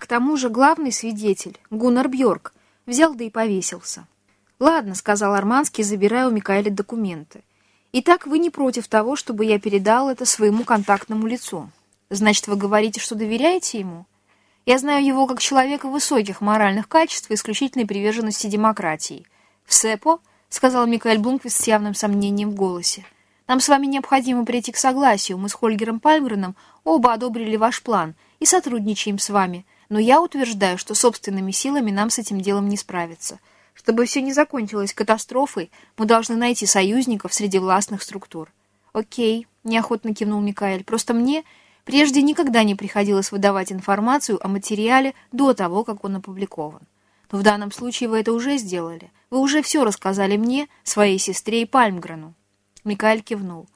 к тому же главный свидетель, Гуннар Бьорк, взял да и повесился. «Ладно», — сказал Арманский, забирая у Микаэля документы. «Итак, вы не против того, чтобы я передал это своему контактному лицу? Значит, вы говорите, что доверяете ему? Я знаю его как человека высоких моральных качеств и исключительной приверженности демократии. В СЭПО, — сказал Микаэль Блумквист с явным сомнением в голосе, — нам с вами необходимо прийти к согласию. Мы с Хольгером Пальмгреном оба одобрили ваш план и сотрудничаем с вами, но я утверждаю, что собственными силами нам с этим делом не справиться». Чтобы все не закончилось катастрофой, мы должны найти союзников среди властных структур. Окей, неохотно кивнул Микаэль. Просто мне прежде никогда не приходилось выдавать информацию о материале до того, как он опубликован. Но в данном случае вы это уже сделали. Вы уже все рассказали мне, своей сестре и Пальмгрену. Микаэль кивнул.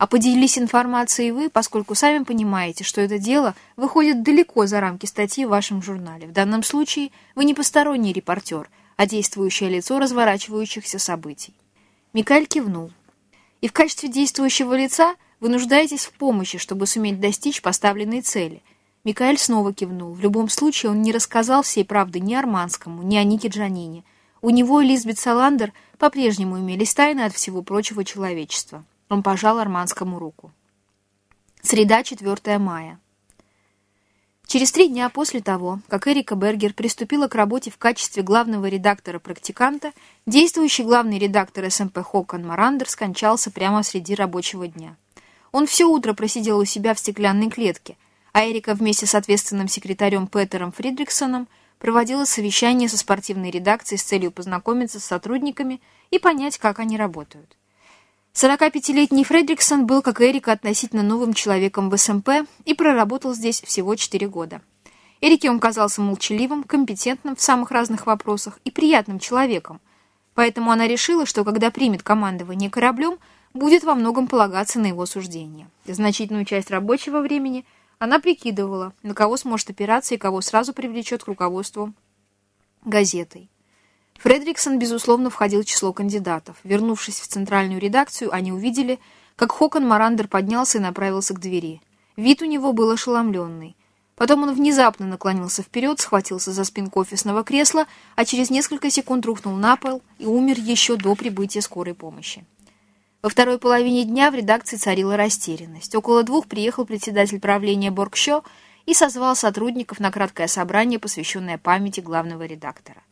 А поделились информацией вы, поскольку сами понимаете, что это дело выходит далеко за рамки статьи в вашем журнале. В данном случае вы не посторонний репортер – а действующее лицо разворачивающихся событий. Микаэль кивнул. И в качестве действующего лица вы нуждаетесь в помощи, чтобы суметь достичь поставленной цели. Микаэль снова кивнул. В любом случае он не рассказал всей правды ни Арманскому, ни о Нике Джанине. У него и Лизбет Саландер по-прежнему имелись тайны от всего прочего человечества. Он пожал Арманскому руку. Среда, 4 мая. Через три дня после того, как Эрика Бергер приступила к работе в качестве главного редактора-практиканта, действующий главный редактор СМП Хокон Марандер скончался прямо среди рабочего дня. Он все утро просидел у себя в стеклянной клетке, а Эрика вместе с ответственным секретарем Петером Фридриксоном проводила совещание со спортивной редакцией с целью познакомиться с сотрудниками и понять, как они работают. 45-летний Фредриксон был, как Эрика, относительно новым человеком в СМП и проработал здесь всего 4 года. Эрике он казался молчаливым, компетентным в самых разных вопросах и приятным человеком, поэтому она решила, что когда примет командование кораблем, будет во многом полагаться на его суждение. Значительную часть рабочего времени она прикидывала, на кого сможет опираться и кого сразу привлечет к руководству газетой. Фредриксон, безусловно, входил в число кандидатов. Вернувшись в центральную редакцию, они увидели, как Хокон Марандер поднялся и направился к двери. Вид у него был ошеломленный. Потом он внезапно наклонился вперед, схватился за спинку офисного кресла, а через несколько секунд рухнул на пол и умер еще до прибытия скорой помощи. Во второй половине дня в редакции царила растерянность. Около двух приехал председатель правления Боргшо и созвал сотрудников на краткое собрание, посвященное памяти главного редактора.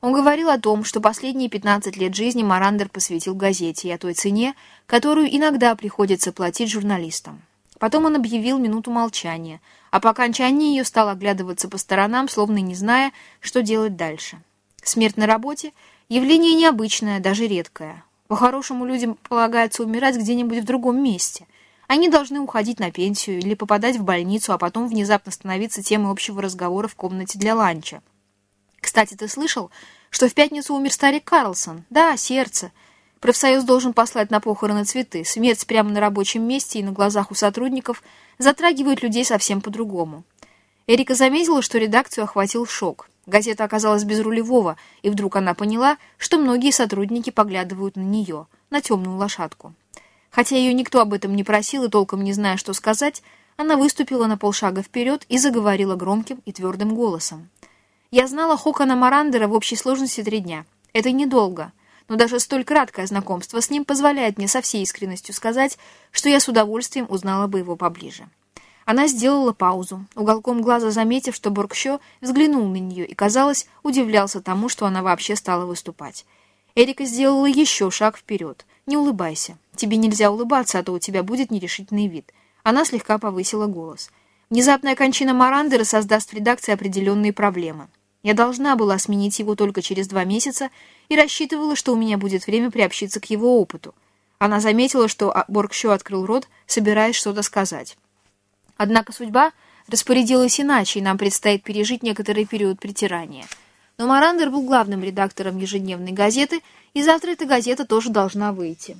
Он говорил о том, что последние 15 лет жизни Марандер посвятил газете и о той цене, которую иногда приходится платить журналистам. Потом он объявил минуту молчания, а по окончании ее стал оглядываться по сторонам, словно не зная, что делать дальше. Смерть на работе – явление необычное, даже редкое. По-хорошему людям полагается умирать где-нибудь в другом месте. Они должны уходить на пенсию или попадать в больницу, а потом внезапно становиться темой общего разговора в комнате для ланча. Кстати, ты слышал, что в пятницу умер старик Карлсон? Да, сердце. Профсоюз должен послать на похороны цветы. Смерть прямо на рабочем месте и на глазах у сотрудников затрагивает людей совсем по-другому. Эрика заметила, что редакцию охватил шок. Газета оказалась без рулевого, и вдруг она поняла, что многие сотрудники поглядывают на нее, на темную лошадку. Хотя ее никто об этом не просил и толком не зная, что сказать, она выступила на полшага вперед и заговорила громким и твердым голосом. Я знала Хокона Марандера в общей сложности три дня. Это недолго, но даже столь краткое знакомство с ним позволяет мне со всей искренностью сказать, что я с удовольствием узнала бы его поближе. Она сделала паузу, уголком глаза заметив, что Боргщо взглянул на нее и, казалось, удивлялся тому, что она вообще стала выступать. Эрика сделала еще шаг вперед. «Не улыбайся. Тебе нельзя улыбаться, а то у тебя будет нерешительный вид». Она слегка повысила голос. «Внезапная кончина Марандера создаст в редакции определенные проблемы». Я должна была сменить его только через два месяца и рассчитывала, что у меня будет время приобщиться к его опыту. Она заметила, что Боргщо открыл рот, собираясь что-то сказать. Однако судьба распорядилась иначе, и нам предстоит пережить некоторый период притирания. Но Марандер был главным редактором ежедневной газеты, и завтра эта газета тоже должна выйти.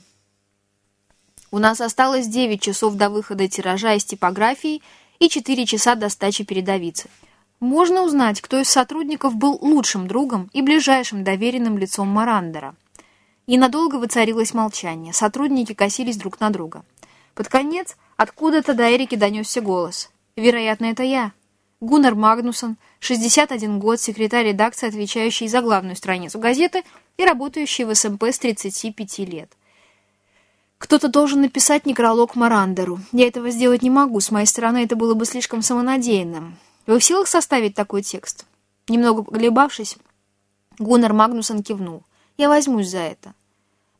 У нас осталось 9 часов до выхода тиража из типографии и 4 часа до стачи передовицы – можно узнать, кто из сотрудников был лучшим другом и ближайшим доверенным лицом Марандера. И надолго воцарилось молчание, сотрудники косились друг на друга. Под конец откуда-то до Эрики донесся голос. «Вероятно, это я». Гуннар Магнусон, 61 год, секретарь редакции, отвечающий за главную страницу газеты и работающий в СМП с 35 лет. Кто-то должен написать некролог Марандеру. Я этого сделать не могу, с моей стороны это было бы слишком самонадеянным. Вы в силах составить такой текст? Немного колебавшись, Гуннар Магнусон кивнул. Я возьмусь за это.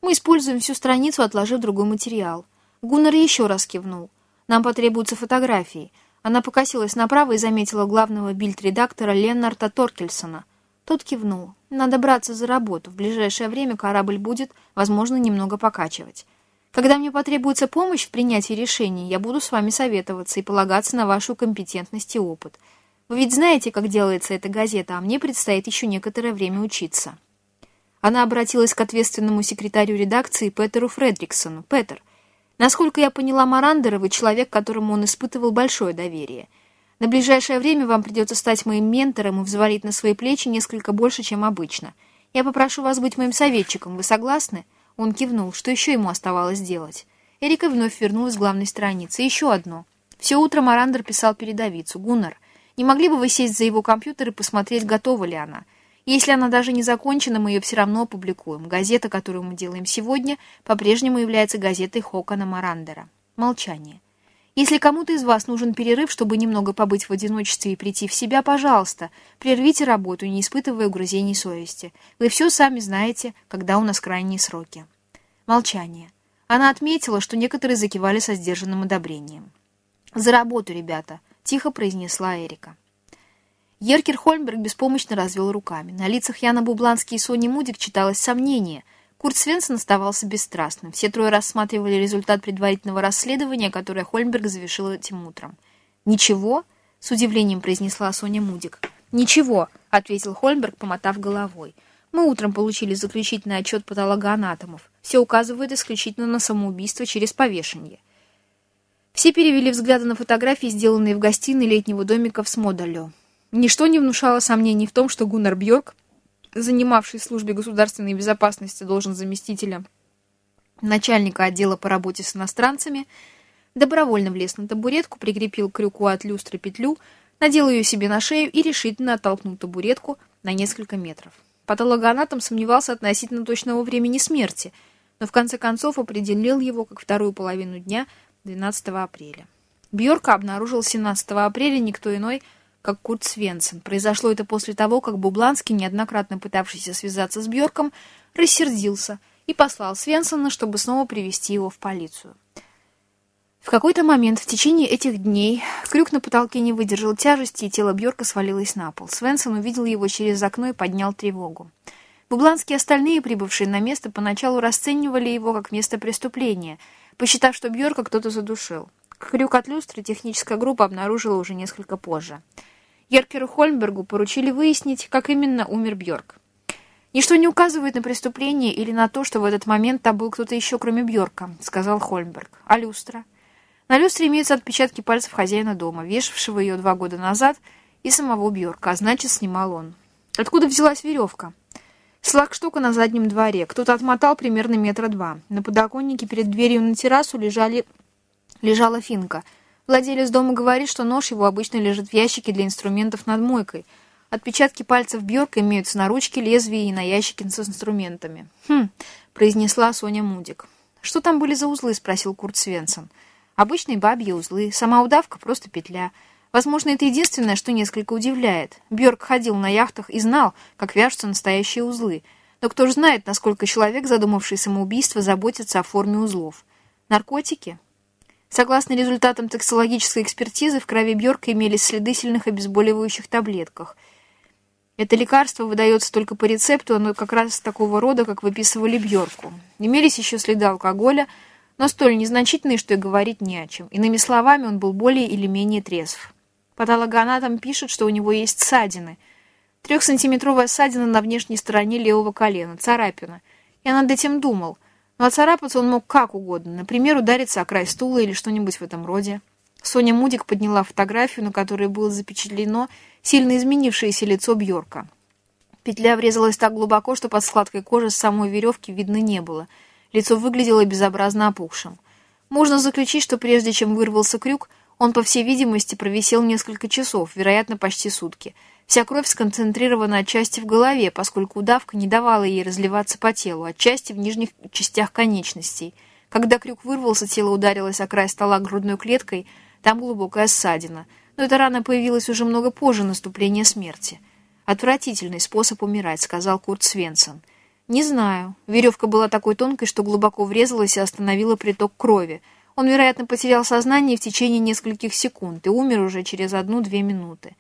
Мы используем всю страницу, отложив другой материал. Гуннар еще раз кивнул. Нам потребуются фотографии. Она покосилась направо и заметила главного бильд-редактора Леннарта Торкельсона. Тот кивнул. Надо браться за работу. В ближайшее время корабль будет, возможно, немного покачивать. Когда мне потребуется помощь в принятии решений, я буду с вами советоваться и полагаться на вашу компетентность и опыт. Вы ведь знаете, как делается эта газета, а мне предстоит еще некоторое время учиться. Она обратилась к ответственному секретарю редакции Петеру Фредриксону. «Петер, насколько я поняла Марандера, вы человек, которому он испытывал большое доверие. На ближайшее время вам придется стать моим ментором и взвалить на свои плечи несколько больше, чем обычно. Я попрошу вас быть моим советчиком. Вы согласны?» Он кивнул. Что еще ему оставалось делать? Эрика вновь вернулась к главной странице. Еще одно. Все утро Марандер писал передовицу. «Гуннар, не могли бы вы сесть за его компьютер и посмотреть, готова ли она?» Если она даже не закончена, мы ее все равно опубликуем. Газета, которую мы делаем сегодня, по-прежнему является газетой Хокона Марандера. Молчание. Если кому-то из вас нужен перерыв, чтобы немного побыть в одиночестве и прийти в себя, пожалуйста, прервите работу, не испытывая угрызений совести. Вы все сами знаете, когда у нас крайние сроки. Молчание. Она отметила, что некоторые закивали со сдержанным одобрением. «За работу, ребята», — тихо произнесла Эрика. Еркер Хольмберг беспомощно развел руками. На лицах Яна Бублански и Сони Мудик читалось сомнение. Курт Свенсон оставался бесстрастным. Все трое рассматривали результат предварительного расследования, которое Хольмберг завершил этим утром. «Ничего?» — с удивлением произнесла Соня Мудик. «Ничего», — ответил Хольмберг, помотав головой. «Мы утром получили заключительный отчет патологоанатомов. Все указывает исключительно на самоубийство через повешение». Все перевели взгляды на фотографии, сделанные в гостиной летнего домика в Смодалё. Ничто не внушало сомнений в том, что Гуннар Бьорк, занимавший в службе государственной безопасности должен заместителя начальника отдела по работе с иностранцами, добровольно влез на табуретку, прикрепил к крюку от люстры петлю, надел ее себе на шею и решительно оттолкнул табуретку на несколько метров. Патологоанатом сомневался относительно точного времени смерти, но в конце концов определил его как вторую половину дня 12 апреля. Бьорка обнаружил 17 апреля никто иной, как Курт Свенсен. Произошло это после того, как Бубланский, неоднократно пытавшийся связаться с Бьорком, рассердился и послал Свенсона, чтобы снова привести его в полицию. В какой-то момент в течение этих дней крюк на потолке не выдержал тяжести, и тело Бьорка свалилось на пол. Свенсон увидел его через окно и поднял тревогу. Бубланские остальные, прибывшие на место, поначалу расценивали его как место преступления, посчитав, что Бьорка кто-то задушил. Крюк от люстры техническая группа обнаружила уже несколько позже. Еркеру Хольмбергу поручили выяснить, как именно умер Бьорк. «Ничто не указывает на преступление или на то, что в этот момент там был кто-то еще, кроме Бьорка», — сказал Хольмберг. «А люстра?» На люстре имеются отпечатки пальцев хозяина дома, вешавшего ее два года назад, и самого Бьорка, а значит, снимал он. Откуда взялась веревка? Слагштука на заднем дворе. Кто-то отмотал примерно метра два. На подоконнике перед дверью на террасу лежали... лежала финка — Владелец дома говорит, что нож его обычно лежит в ящике для инструментов над мойкой. Отпечатки пальцев Бьорка имеются на ручке, лезвии и на ящике с инструментами. «Хм», — произнесла Соня Мудик. «Что там были за узлы?» — спросил Курт Свенсон. «Обычные бабьи узлы. Сама удавка — просто петля. Возможно, это единственное, что несколько удивляет. Бьорк ходил на яхтах и знал, как вяжутся настоящие узлы. Но кто же знает, насколько человек, задумавший самоубийство, заботится о форме узлов? Наркотики?» Согласно результатам токсологической экспертизы, в крови Бьорка имелись следы сильных обезболивающих таблетках. Это лекарство выдается только по рецепту, оно как раз такого рода, как выписывали Бьорку. Имелись еще следы алкоголя, но столь незначительные, что и говорить не о чем. Иными словами, он был более или менее трезв. Патологоанатом пишет, что у него есть ссадины. Трехсантиметровая ссадина на внешней стороне левого колена, царапина. Я над этим думал – но оцарапаться он мог как угодно, например, удариться о край стула или что-нибудь в этом роде. Соня Мудик подняла фотографию, на которой было запечатлено сильно изменившееся лицо Бьорка. Петля врезалась так глубоко, что под складкой кожи с самой веревки видно не было. Лицо выглядело безобразно опухшим. Можно заключить, что прежде чем вырвался крюк, Он, по всей видимости, провисел несколько часов, вероятно, почти сутки. Вся кровь сконцентрирована отчасти в голове, поскольку удавка не давала ей разливаться по телу, отчасти в нижних частях конечностей. Когда крюк вырвался, тело ударилось о край стола грудной клеткой, там глубокая ссадина. Но эта рана появилась уже много позже наступления смерти. «Отвратительный способ умирать», — сказал Курт Свенсон. «Не знаю. Веревка была такой тонкой, что глубоко врезалась и остановила приток крови. Он, вероятно, потерял сознание в течение нескольких секунд и умер уже через одну-две минуты».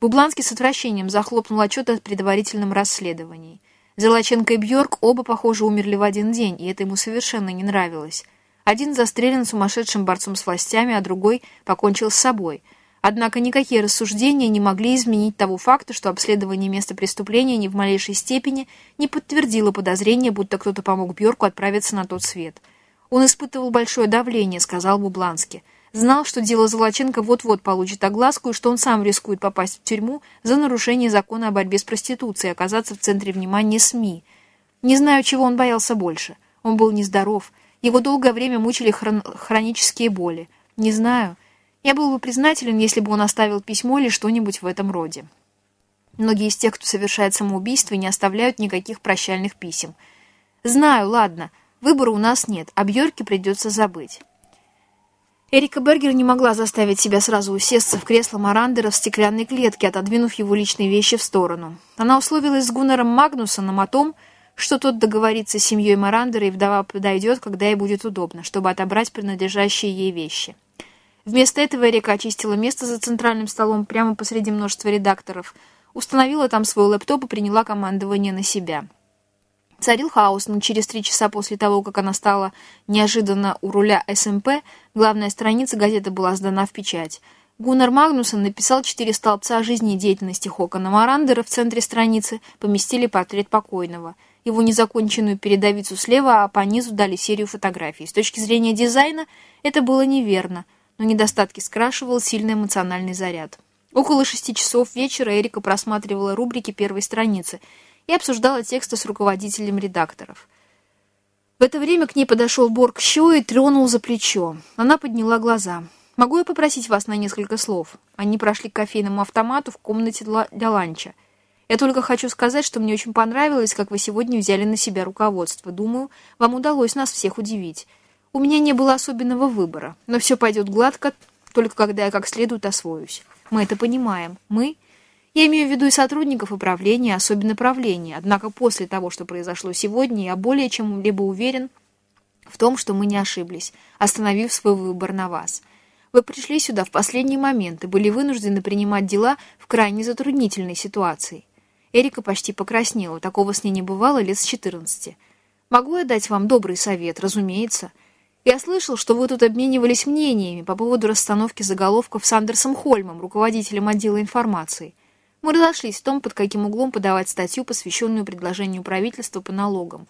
Бубланский с отвращением захлопнул отчет о предварительном расследовании. Золоченко и Бьорк оба, похоже, умерли в один день, и это ему совершенно не нравилось. Один застрелен сумасшедшим борцом с властями, а другой покончил с собой — Однако никакие рассуждения не могли изменить того факта, что обследование места преступления ни в малейшей степени не подтвердило подозрение, будто кто-то помог Бьорку отправиться на тот свет. «Он испытывал большое давление», — сказал Бублански. Знал, что дело Золоченко вот-вот получит огласку и что он сам рискует попасть в тюрьму за нарушение закона о борьбе с проституцией и оказаться в центре внимания СМИ. Не знаю, чего он боялся больше. Он был нездоров. Его долгое время мучили хрон хронические боли. Не знаю. Я был бы признателен, если бы он оставил письмо или что-нибудь в этом роде. Многие из тех, кто совершает самоубийство, не оставляют никаких прощальных писем. Знаю, ладно, выбора у нас нет, а Бьорке придется забыть. Эрика Бергер не могла заставить себя сразу усесться в кресло Марандера в стеклянной клетке, отодвинув его личные вещи в сторону. Она условилась с Гуннером Магнусоном о том, что тот договорится с семьей Морандера, и вдова подойдет, когда ей будет удобно, чтобы отобрать принадлежащие ей вещи. Вместо этого Эрика очистила место за центральным столом прямо посреди множества редакторов, установила там свой лэптоп и приняла командование на себя. Царил хаос, но через три часа после того, как она стала неожиданно у руля СМП, главная страница газеты была сдана в печать. Гуннар Магнусон написал четыре столбца о жизнедеятельности Хокана Морандера в центре страницы, поместили портрет покойного. Его незаконченную передовицу слева, а по низу дали серию фотографий. С точки зрения дизайна это было неверно – но недостатки скрашивал сильный эмоциональный заряд. Около шести часов вечера Эрика просматривала рубрики первой страницы и обсуждала тексты с руководителем редакторов. В это время к ней подошел Борг Що и тронул за плечо. Она подняла глаза. «Могу я попросить вас на несколько слов?» Они прошли к кофейному автомату в комнате для ланча. «Я только хочу сказать, что мне очень понравилось, как вы сегодня взяли на себя руководство. Думаю, вам удалось нас всех удивить». У меня не было особенного выбора, но все пойдет гладко, только когда я как следует освоюсь. Мы это понимаем. Мы... Я имею в виду и сотрудников управления, особенно правления. Однако после того, что произошло сегодня, я более чем либо уверен в том, что мы не ошиблись, остановив свой выбор на вас. Вы пришли сюда в последний момент и были вынуждены принимать дела в крайне затруднительной ситуации. Эрика почти покраснела, такого с ней не бывало лет с 14. Могу я дать вам добрый совет, разумеется. Я слышал, что вы тут обменивались мнениями по поводу расстановки заголовков с Андерсом Хольмом, руководителем отдела информации. Мы разошлись в том, под каким углом подавать статью, посвященную предложению правительства по налогам.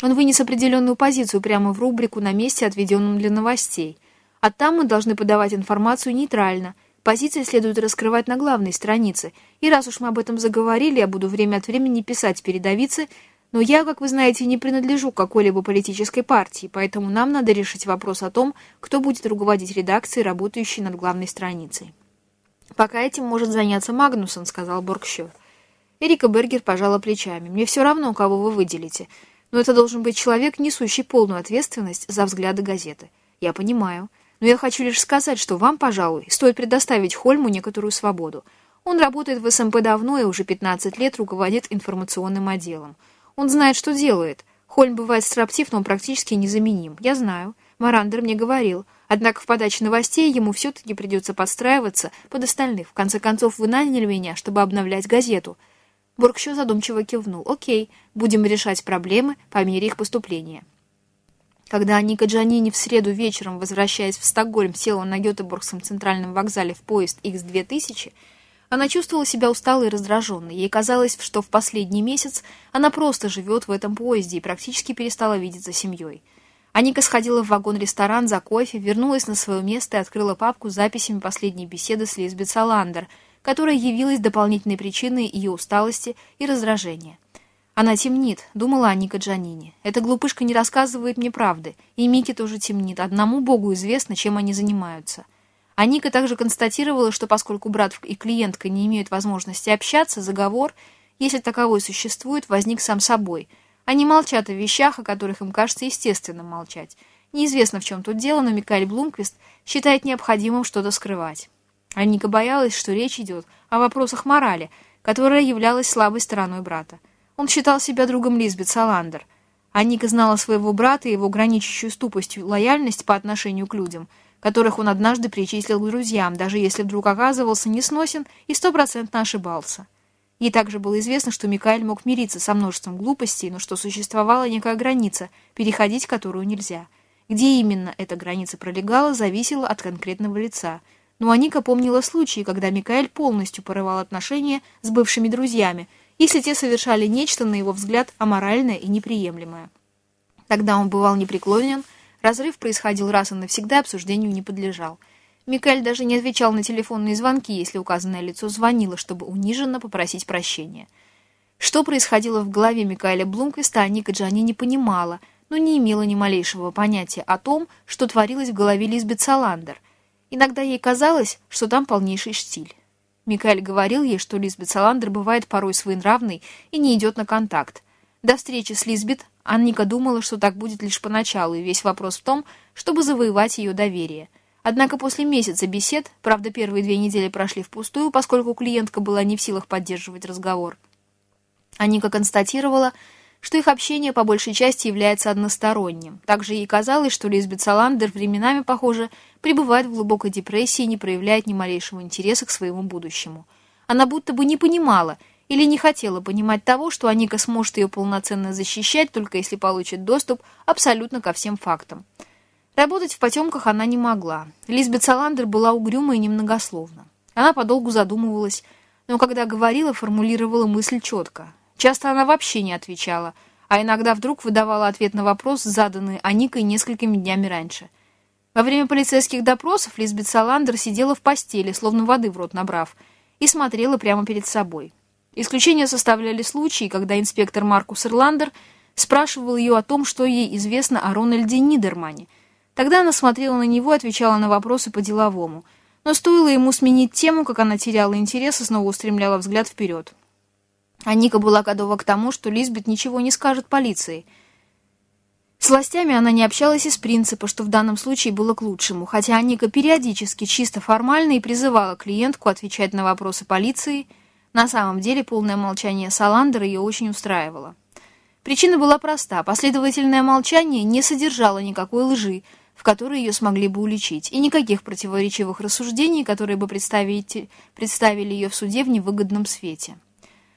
Он вынес определенную позицию прямо в рубрику на месте, отведенном для новостей. А там мы должны подавать информацию нейтрально. Позиции следует раскрывать на главной странице. И раз уж мы об этом заговорили, я буду время от времени писать передовицы, но я, как вы знаете, не принадлежу какой-либо политической партии, поэтому нам надо решить вопрос о том, кто будет руководить редакцией, работающей над главной страницей. «Пока этим может заняться Магнусон», — сказал Боргшё. Эрика Бергер пожала плечами. «Мне все равно, кого вы выделите, но это должен быть человек, несущий полную ответственность за взгляды газеты. Я понимаю, но я хочу лишь сказать, что вам, пожалуй, стоит предоставить Хольму некоторую свободу. Он работает в СМП давно и уже 15 лет руководит информационным отделом». Он знает, что делает. Хольм бывает строптив, но он практически незаменим. Я знаю. Марандер мне говорил. Однако в подаче новостей ему все-таки придется подстраиваться под остальных. В конце концов, вы наняли меня, чтобы обновлять газету. Боргщо задумчиво кивнул. Окей, будем решать проблемы по мере их поступления. Когда Ника Джанини в среду вечером, возвращаясь в Стокгольм, села на Гетеборгском центральном вокзале в поезд X2000, она чувствовала себя усталой и раздраженной. Ей казалось, что в последний месяц она просто живет в этом поезде и практически перестала видеться семьей. Аника сходила в вагон-ресторан за кофе, вернулась на свое место и открыла папку с записями последней беседы с Лизбет Саландер, которая явилась дополнительной причиной ее усталости и раздражения. «Она темнит», — думала Аника Джанини. «Эта глупышка не рассказывает мне правды, и Микки тоже темнит. Одному Богу известно, чем они занимаются». А Ника также констатировала, что поскольку брат и клиентка не имеют возможности общаться, заговор, если таковой существует, возник сам собой. Они молчат о вещах, о которых им кажется естественным молчать. Неизвестно, в чем тут дело, но Микаэль Блумквист считает необходимым что-то скрывать. А Ника боялась, что речь идет о вопросах морали, которая являлась слабой стороной брата. Он считал себя другом Лизбет Саландер. А Ника знала своего брата и его граничащую ступостью лояльность по отношению к людям, которых он однажды причислил к друзьям, даже если вдруг оказывался несносен и стопроцентно ошибался. Ей также было известно, что Микаэль мог мириться со множеством глупостей, но что существовала некая граница, переходить которую нельзя — где именно эта граница пролегала, зависело от конкретного лица. Но Аника помнила случаи, когда Микаэль полностью порывал отношения с бывшими друзьями, если те совершали нечто, на его взгляд, аморальное и неприемлемое. Тогда он бывал непреклонен, разрыв происходил раз и навсегда, обсуждению не подлежал. Микаэль даже не отвечал на телефонные звонки, если указанное лицо звонило, чтобы униженно попросить прощения. Что происходило в голове Микаэля Блумквиста, Аника Джани не понимала – но не имела ни малейшего понятия о том, что творилось в голове Лизбет Саландер. Иногда ей казалось, что там полнейший штиль. Микаэль говорил ей, что Лизбет Саландер бывает порой своенравной и не идет на контакт. До встречи с Лизбет Анника думала, что так будет лишь поначалу, и весь вопрос в том, чтобы завоевать ее доверие. Однако после месяца бесед, правда, первые две недели прошли впустую, поскольку клиентка была не в силах поддерживать разговор. Анника констатировала, что их общение по большей части является односторонним. Также ей казалось, что Лизбет Саландер временами, похоже, пребывает в глубокой депрессии и не проявляет ни малейшего интереса к своему будущему. Она будто бы не понимала или не хотела понимать того, что Аника сможет ее полноценно защищать, только если получит доступ абсолютно ко всем фактам. Работать в потемках она не могла. Лизбет Саландер была угрюма и немногословна. Она подолгу задумывалась, но когда говорила, формулировала мысль четко. Часто она вообще не отвечала, а иногда вдруг выдавала ответ на вопрос, заданный Аникой несколькими днями раньше. Во время полицейских допросов Лизбет Саландер сидела в постели, словно воды в рот набрав, и смотрела прямо перед собой. Исключение составляли случаи, когда инспектор Маркус Ирландер спрашивал ее о том, что ей известно о Рональде Нидермане. Тогда она смотрела на него и отвечала на вопросы по-деловому. Но стоило ему сменить тему, как она теряла интерес и снова устремляла взгляд вперед. А Ника была готова к тому, что Лизбет ничего не скажет полиции. С властями она не общалась из принципа, что в данном случае было к лучшему, хотя Ника периодически, чисто формально и призывала клиентку отвечать на вопросы полиции. На самом деле полное молчание Саландера ее очень устраивало. Причина была проста. Последовательное молчание не содержало никакой лжи, в которой ее смогли бы уличить, и никаких противоречивых рассуждений, которые бы представили ее в суде в невыгодном свете.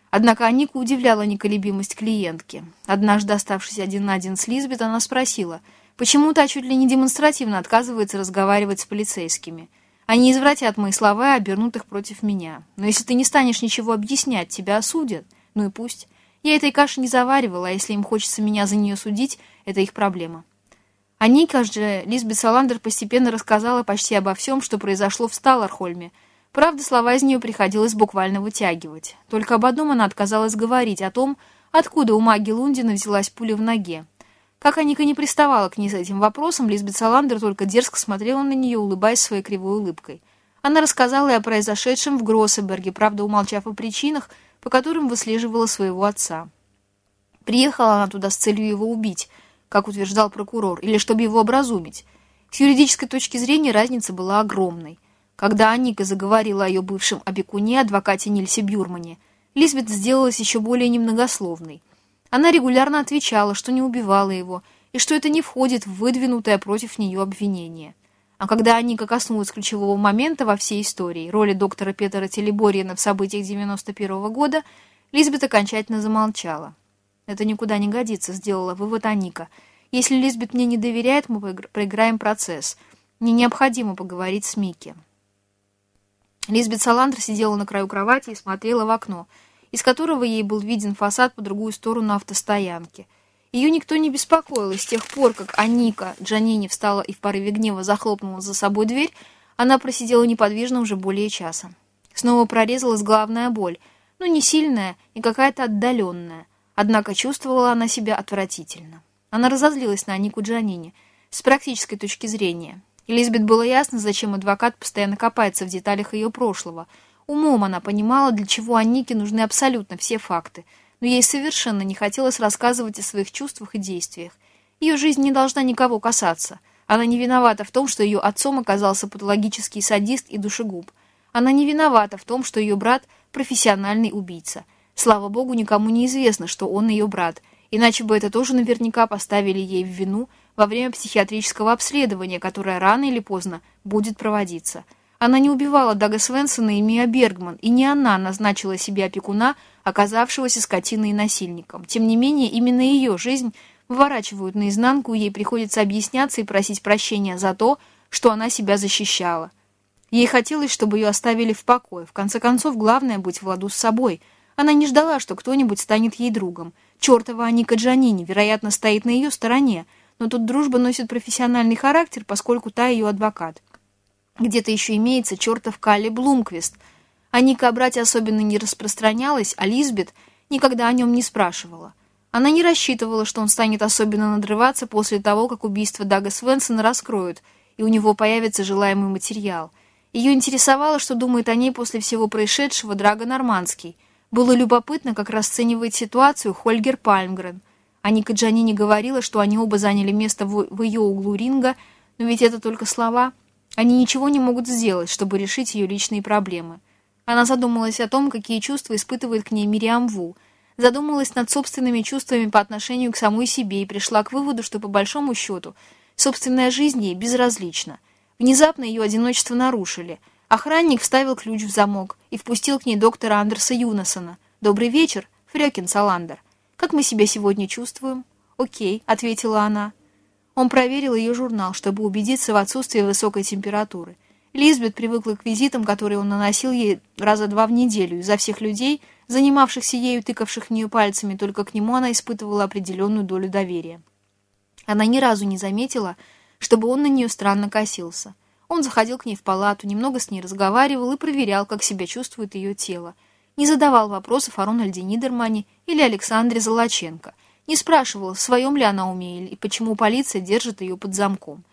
Однако Анику удивляла неколебимость клиентки. Однажды, оставшись один на один с Лизбет, она спросила, почему та чуть ли не демонстративно отказывается разговаривать с полицейскими. Они извратят мои слова и обернут их против меня. Но если ты не станешь ничего объяснять, тебя осудят. Ну и пусть. Я этой каши не заваривала, а если им хочется меня за нее судить, это их проблема. А Ника же, Лизбет Саландер постепенно рассказала почти обо всем, что произошло в Сталархольме — Правда, слова из нее приходилось буквально вытягивать. Только об одном она отказалась говорить, о том, откуда у маги Лундина взялась пуля в ноге. Как Аника не приставала к ней с этим вопросом, Лизбет Саландер только дерзко смотрела на нее, улыбаясь своей кривой улыбкой. Она рассказала и о произошедшем в Гроссеберге, правда, умолчав о причинах, по которым выслеживала своего отца. Приехала она туда с целью его убить, как утверждал прокурор, или чтобы его образумить. С юридической точки зрения разница была огромной. Когда Аника заговорила о ее бывшем опекуне, адвокате Нильсе Бюрмане, Лизбет сделалась еще более немногословной. Она регулярно отвечала, что не убивала его, и что это не входит в выдвинутое против нее обвинение. А когда Аника коснулась ключевого момента во всей истории, роли доктора Петера Телеборьина в событиях 91 -го года, Лизбет окончательно замолчала. «Это никуда не годится», — сделала вывод Аника. «Если Лизбет мне не доверяет, мы проиграем процесс. Мне необходимо поговорить с Микки». Лизбет Саландр сидела на краю кровати и смотрела в окно, из которого ей был виден фасад по другую сторону автостоянки. Ее никто не беспокоил, и с тех пор, как Аника Джанини встала и в порыве гнева захлопнула за собой дверь, она просидела неподвижно уже более часа. Снова прорезалась головная боль, но не сильная и какая-то отдаленная. Однако чувствовала она себя отвратительно. Она разозлилась на Анику Джанини с практической точки зрения. Элизабет было ясно, зачем адвокат постоянно копается в деталях ее прошлого. Умом она понимала, для чего Аннике нужны абсолютно все факты, но ей совершенно не хотелось рассказывать о своих чувствах и действиях. Ее жизнь не должна никого касаться. Она не виновата в том, что ее отцом оказался патологический садист и душегуб. Она не виновата в том, что ее брат – профессиональный убийца. Слава богу, никому не известно, что он ее брат, иначе бы это тоже наверняка поставили ей в вину – во время психиатрического обследования, которое рано или поздно будет проводиться. Она не убивала Дага Свенсона и Мия Бергман, и не она назначила себе опекуна, оказавшегося скотиной и насильником. Тем не менее, именно ее жизнь выворачивают наизнанку, ей приходится объясняться и просить прощения за то, что она себя защищала. Ей хотелось, чтобы ее оставили в покое. В конце концов, главное — быть в ладу с собой. Она не ждала, что кто-нибудь станет ей другом. Чертова Аника Джанини, вероятно, стоит на ее стороне — но тут дружба носит профессиональный характер, поскольку та ее адвокат. Где-то еще имеется чертов Калли Блумквист. О Ника о брате особенно не распространялась, а Лизбет никогда о нем не спрашивала. Она не рассчитывала, что он станет особенно надрываться после того, как убийство Дага Свенсона раскроют, и у него появится желаемый материал. Ее интересовало, что думает о ней после всего происшедшего Драго Нормандский. Было любопытно, как расценивает ситуацию Хольгер Пальмгрен – а Ника Джанини говорила, что они оба заняли место в, в ее углу ринга, но ведь это только слова. Они ничего не могут сделать, чтобы решить ее личные проблемы. Она задумалась о том, какие чувства испытывает к ней Мириам Ву, задумалась над собственными чувствами по отношению к самой себе и пришла к выводу, что по большому счету собственная жизнь ей безразлична. Внезапно ее одиночество нарушили. Охранник вставил ключ в замок и впустил к ней доктора Андерса Юнасона. «Добрый вечер, Фрёкин Саландер». «Как мы себя сегодня чувствуем?» «Окей», — ответила она. Он проверил ее журнал, чтобы убедиться в отсутствии высокой температуры. Лизбет привыкла к визитам, которые он наносил ей раза два в неделю. Изо всех людей, занимавшихся ею, тыкавших в нее пальцами, только к нему она испытывала определенную долю доверия. Она ни разу не заметила, чтобы он на нее странно косился. Он заходил к ней в палату, немного с ней разговаривал и проверял, как себя чувствует ее тело не задавал вопросов о Рональде Нидермане или Александре Золоченко, не спрашивал, в своем ли она уме и почему полиция держит ее под замком.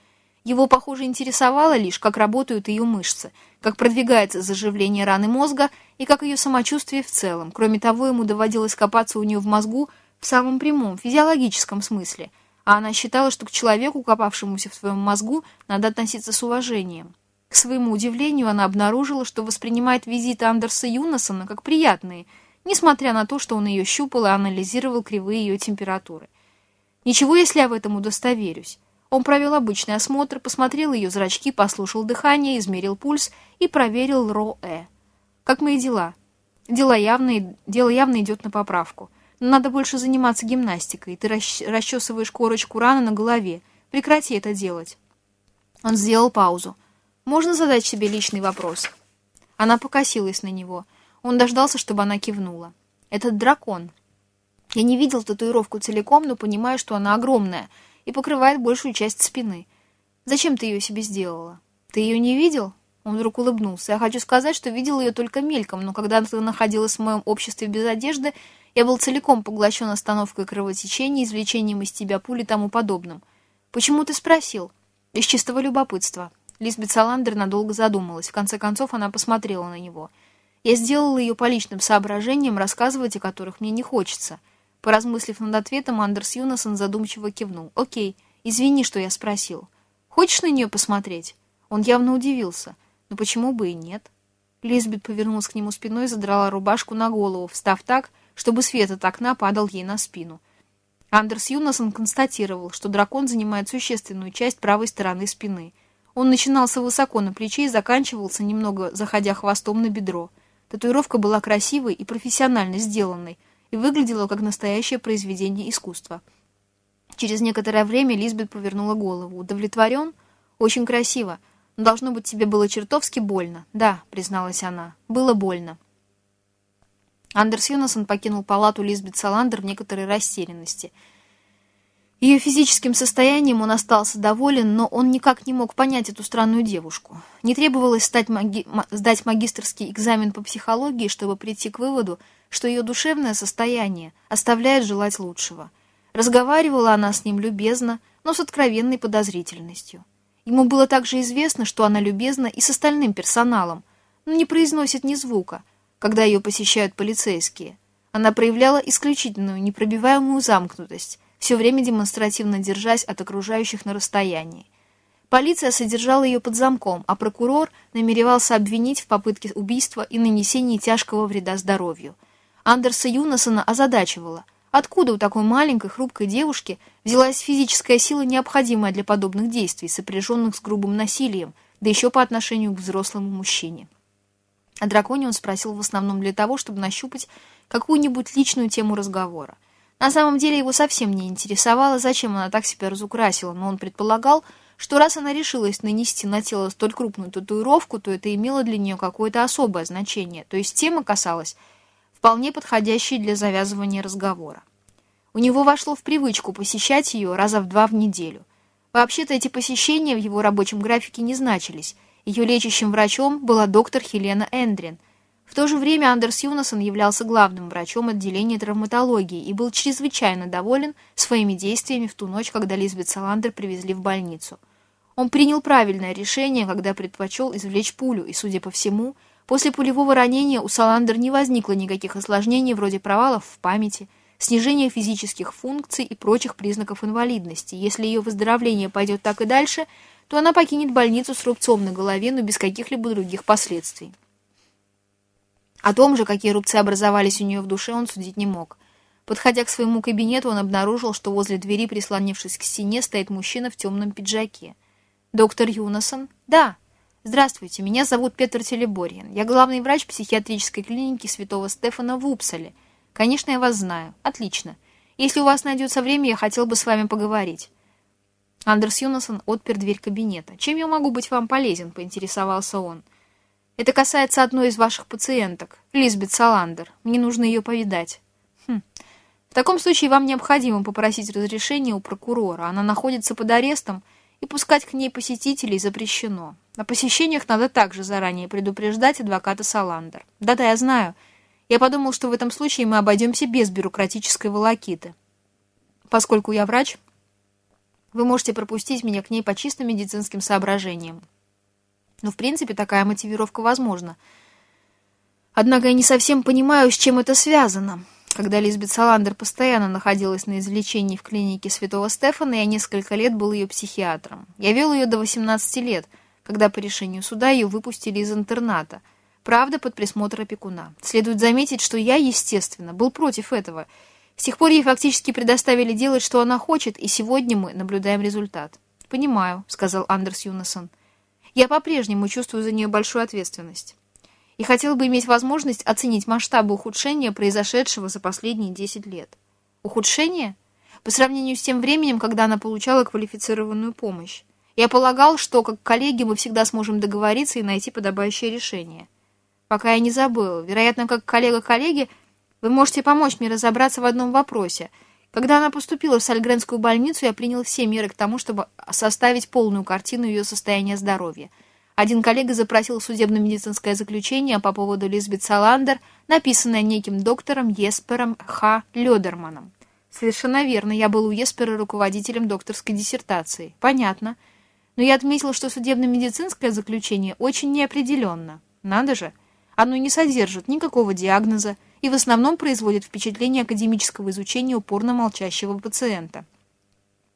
Его, похоже, интересовало лишь, как работают ее мышцы, как продвигается заживление раны мозга и как ее самочувствие в целом. Кроме того, ему доводилось копаться у нее в мозгу в самом прямом, физиологическом смысле, а она считала, что к человеку, копавшемуся в своем мозгу, надо относиться с уважением. К своему удивлению, она обнаружила, что воспринимает визиты Андерса Юнасона как приятные, несмотря на то, что он ее щупал и анализировал кривые ее температуры. Ничего, если я в этом удостоверюсь. Он провел обычный осмотр, посмотрел ее зрачки, послушал дыхание, измерил пульс и проверил РОЭ. «Как мои дела?» Дело явно, дело явно идет на поправку. Надо больше заниматься гимнастикой. Ты расчесываешь корочку раны на голове. Прекрати это делать. Он сделал паузу. Можно задать себе личный вопрос?» Она покосилась на него. Он дождался, чтобы она кивнула. «Этот дракон. Я не видел татуировку целиком, но понимаю, что она огромная и покрывает большую часть спины. Зачем ты ее себе сделала? Ты ее не видел?» Он вдруг улыбнулся. «Я хочу сказать, что видел ее только мельком, но когда ты находилась в моем обществе без одежды, я был целиком поглощен остановкой кровотечения, извлечением из тебя пули и тому подобным. Почему ты спросил?» «Из чистого любопытства». Лизбет Саландер надолго задумалась. В конце концов, она посмотрела на него. Я сделала ее по личным соображениям, рассказывать о которых мне не хочется. Поразмыслив над ответом, Андерс Юнасон задумчиво кивнул. «Окей, извини, что я спросил. Хочешь на нее посмотреть?» Он явно удивился. «Но почему бы и нет?» Лизбет повернулась к нему спиной и задрала рубашку на голову, встав так, чтобы свет от окна падал ей на спину. Андерс Юнасон констатировал, что дракон занимает существенную часть правой стороны спины — он начинался высоко на плече и заканчивался, немного заходя хвостом на бедро. Татуировка была красивой и профессионально сделанной и выглядела как настоящее произведение искусства. Через некоторое время Лизбет повернула голову. «Удовлетворен? Очень красиво. Но должно быть, тебе было чертовски больно». «Да», — призналась она, — «было больно». Андерс Юнасон покинул палату Лизбет Саландер в некоторой растерянности — ее физическим состоянием он остался доволен, но он никак не мог понять эту странную девушку. Не требовалось стать маги... сдать магистрский экзамен по психологии, чтобы прийти к выводу, что ее душевное состояние оставляет желать лучшего. Разговаривала она с ним любезно, но с откровенной подозрительностью. Ему было также известно, что она любезна и с остальным персоналом, но не произносит ни звука, когда ее посещают полицейские. Она проявляла исключительную, непробиваемую замкнутость, все время демонстративно держась от окружающих на расстоянии. Полиция содержала ее под замком, а прокурор намеревался обвинить в попытке убийства и нанесении тяжкого вреда здоровью. Андерса Юнасона озадачивала, откуда у такой маленькой хрупкой девушки взялась физическая сила, необходимая для подобных действий, сопряженных с грубым насилием, да еще по отношению к взрослому мужчине. О драконе он спросил в основном для того, чтобы нащупать какую-нибудь личную тему разговора. На самом деле его совсем не интересовало, зачем она так себя разукрасила, но он предполагал, что раз она решилась нанести на тело столь крупную татуировку, то это имело для нее какое-то особое значение, то есть тема касалась вполне подходящей для завязывания разговора. У него вошло в привычку посещать ее раза в два в неделю. Вообще-то эти посещения в его рабочем графике не значились. Ее лечащим врачом была доктор Хелена Эндрин. В то же время Андерс Юнасон являлся главным врачом отделения травматологии и был чрезвычайно доволен своими действиями в ту ночь, когда Лизбет Саландер привезли в больницу. Он принял правильное решение, когда предпочел извлечь пулю, и, судя по всему, после пулевого ранения у Саландер не возникло никаких осложнений вроде провалов в памяти, снижения физических функций и прочих признаков инвалидности. Если ее выздоровление пойдет так и дальше, то она покинет больницу с рубцом на голове, но без каких-либо других последствий. О том же, какие рубцы образовались у нее в душе, он судить не мог. Подходя к своему кабинету, он обнаружил, что возле двери, прислонившись к стене, стоит мужчина в темном пиджаке. «Доктор Юнасон?» «Да. Здравствуйте, меня зовут Петр Телеборьин. Я главный врач психиатрической клиники Святого Стефана в Упсале. Конечно, я вас знаю. Отлично. Если у вас найдется время, я хотел бы с вами поговорить». Андерс Юнасон отпер дверь кабинета. «Чем я могу быть вам полезен?» — поинтересовался он. «Это касается одной из ваших пациенток, Лизбет Саландер. Мне нужно ее повидать». «Хм. В таком случае вам необходимо попросить разрешения у прокурора. Она находится под арестом, и пускать к ней посетителей запрещено. На посещениях надо также заранее предупреждать адвоката Саландер. Да-да, я знаю. Я подумал, что в этом случае мы обойдемся без бюрократической волокиты. Поскольку я врач, вы можете пропустить меня к ней по чисто медицинским соображениям. Но, в принципе, такая мотивировка возможна. Однако я не совсем понимаю, с чем это связано. Когда Лизбет Саландер постоянно находилась на излечении в клинике Святого Стефана, я несколько лет был ее психиатром. Я вел ее до 18 лет, когда по решению суда ее выпустили из интерната. Правда, под присмотр опекуна. Следует заметить, что я, естественно, был против этого. С тех пор ей фактически предоставили делать, что она хочет, и сегодня мы наблюдаем результат. «Понимаю», — сказал Андерс Юнасон. «Я по-прежнему чувствую за нее большую ответственность» и хотел бы иметь возможность оценить масштабы ухудшения, произошедшего за последние 10 лет. Ухудшение? По сравнению с тем временем, когда она получала квалифицированную помощь. Я полагал, что, как коллеги, мы всегда сможем договориться и найти подобающее решение. Пока я не забыл. Вероятно, как коллега-коллеги, вы можете помочь мне разобраться в одном вопросе. Когда она поступила в Сальгренскую больницу, я принял все меры к тому, чтобы составить полную картину ее состояния здоровья – один коллега запросил судебно-медицинское заключение по поводу Лизбет Саландер, написанное неким доктором Еспером Х. Лёдерманом. Совершенно верно, я был у Еспера руководителем докторской диссертации. Понятно. Но я отметил, что судебно-медицинское заключение очень неопределенно. Надо же. Оно не содержит никакого диагноза и в основном производит впечатление академического изучения упорно молчащего пациента.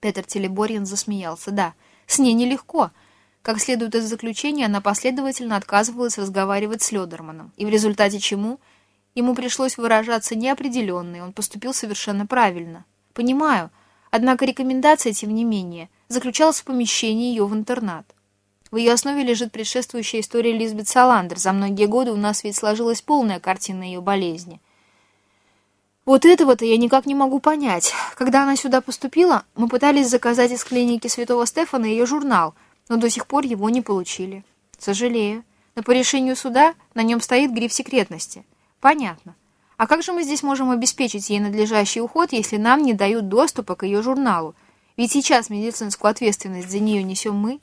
Петр Телеборьин засмеялся. Да, с ней нелегко. Как следует из заключения, она последовательно отказывалась разговаривать с Лёдерманом, и в результате чему ему пришлось выражаться неопределенно, и он поступил совершенно правильно. Понимаю, однако рекомендация, тем не менее, заключалась в помещении ее в интернат. В ее основе лежит предшествующая история Лизбет Саландер. За многие годы у нас ведь сложилась полная картина ее болезни. Вот этого-то я никак не могу понять. Когда она сюда поступила, мы пытались заказать из клиники Святого Стефана ее журнал — но до сих пор его не получили. Сожалею. Но по решению суда на нем стоит гриф секретности. Понятно. А как же мы здесь можем обеспечить ей надлежащий уход, если нам не дают доступа к ее журналу? Ведь сейчас медицинскую ответственность за нее несем мы.